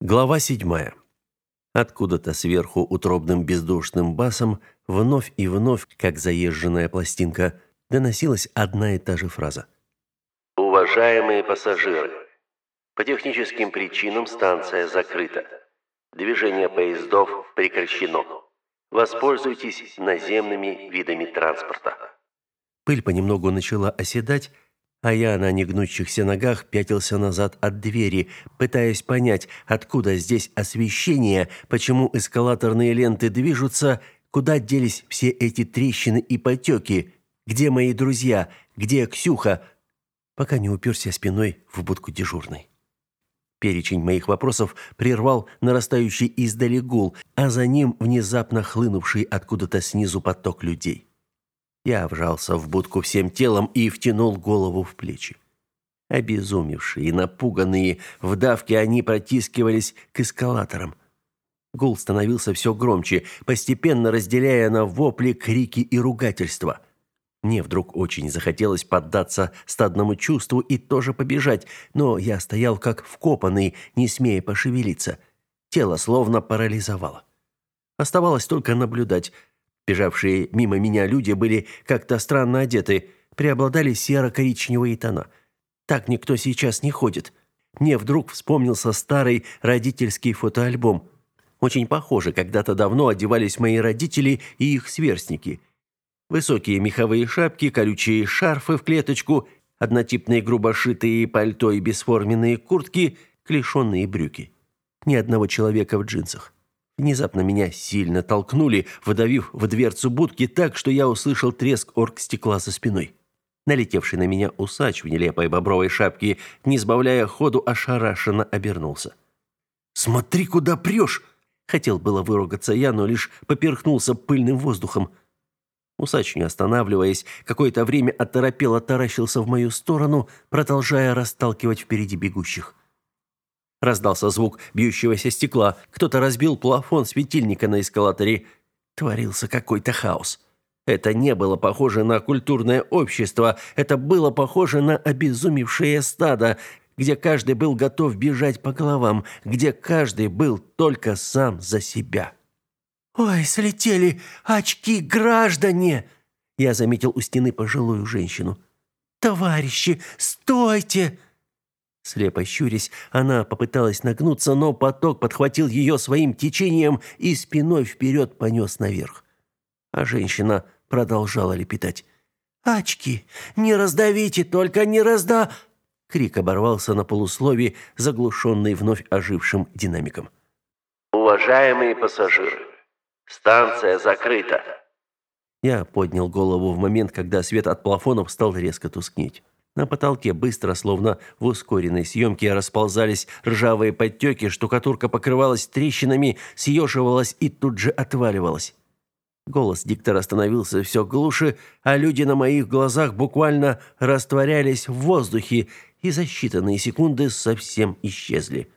Глава седьмая. Откуда-то сверху утробным бездушным басом вновь и вновь, как заезженная пластинка, доносилась одна и та же фраза. Уважаемые пассажиры, по техническим причинам станция закрыта. Движение поездов прекращено. Воспользуйтесь наземными видами транспорта. Пыль понемногу начала оседать, а я на негнущихся ногах пятился назад от двери, пытаясь понять, откуда здесь освещение, почему эскалаторные ленты движутся, куда делись все эти трещины и потеки, где мои друзья, где Ксюха, пока не уперся спиной в будку дежурной. Перечень моих вопросов прервал нарастающий издали гул, а за ним внезапно хлынувший откуда-то снизу поток людей. Я вжался в будку всем телом и втянул голову в плечи. Обезумевшие, напуганные, в давке они протискивались к эскалаторам. Гул становился все громче, постепенно разделяя на вопли, крики и ругательства. Мне вдруг очень захотелось поддаться стадному чувству и тоже побежать, но я стоял как вкопанный, не смея пошевелиться. Тело словно парализовало. Оставалось только наблюдать – Бежавшие мимо меня люди были как-то странно одеты, преобладали серо-коричневые тона. Так никто сейчас не ходит. Мне вдруг вспомнился старый родительский фотоальбом. Очень похоже, когда-то давно одевались мои родители и их сверстники. Высокие меховые шапки, колючие шарфы в клеточку, однотипные грубо шитые пальто и бесформенные куртки, клешенные брюки. Ни одного человека в джинсах. Внезапно меня сильно толкнули, выдавив в дверцу будки так, что я услышал треск оргстекла за спиной. Налетевший на меня усач в нелепой бобровой шапке, не сбавляя ходу, ошарашенно обернулся. «Смотри, куда прешь!» Хотел было выругаться я, но лишь поперхнулся пыльным воздухом. Усач, не останавливаясь, какое-то время оторопело таращился в мою сторону, продолжая расталкивать впереди бегущих. Раздался звук бьющегося стекла. Кто-то разбил плафон светильника на эскалаторе. Творился какой-то хаос. Это не было похоже на культурное общество, это было похоже на обезумевшее стадо, где каждый был готов бежать по головам, где каждый был только сам за себя. «Ой, слетели очки, граждане!» Я заметил у стены пожилую женщину. «Товарищи, стойте!» Слепо щурясь, она попыталась нагнуться, но поток подхватил ее своим течением и спиной вперед понес наверх. А женщина продолжала лепетать. «Очки! Не раздавите, только не разда...» Крик оборвался на полуслове, заглушенный вновь ожившим динамиком. «Уважаемые пассажиры, станция закрыта!» Я поднял голову в момент, когда свет от плафонов стал резко тускнеть. На потолке быстро, словно в ускоренной съемке, расползались ржавые подтеки, штукатурка покрывалась трещинами, съеживалась и тут же отваливалась. Голос диктора становился все глуше, а люди на моих глазах буквально растворялись в воздухе и за считанные секунды совсем исчезли.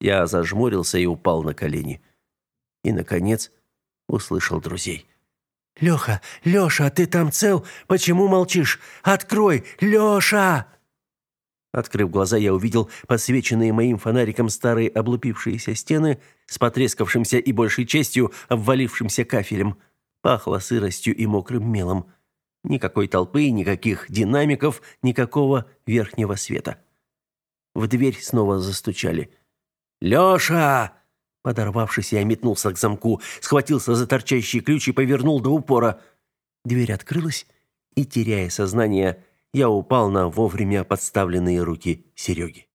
Я зажмурился и упал на колени. И, наконец, услышал друзей. «Леха, Леша, ты там цел? Почему молчишь? Открой! Леша!» Открыв глаза, я увидел подсвеченные моим фонариком старые облупившиеся стены с потрескавшимся и большей частью обвалившимся кафелем. Пахло сыростью и мокрым мелом. Никакой толпы, никаких динамиков, никакого верхнего света. В дверь снова застучали. «Леша!» Подорвавшись, я метнулся к замку, схватился за торчащий ключ и повернул до упора. Дверь открылась, и, теряя сознание, я упал на вовремя подставленные руки Сереги.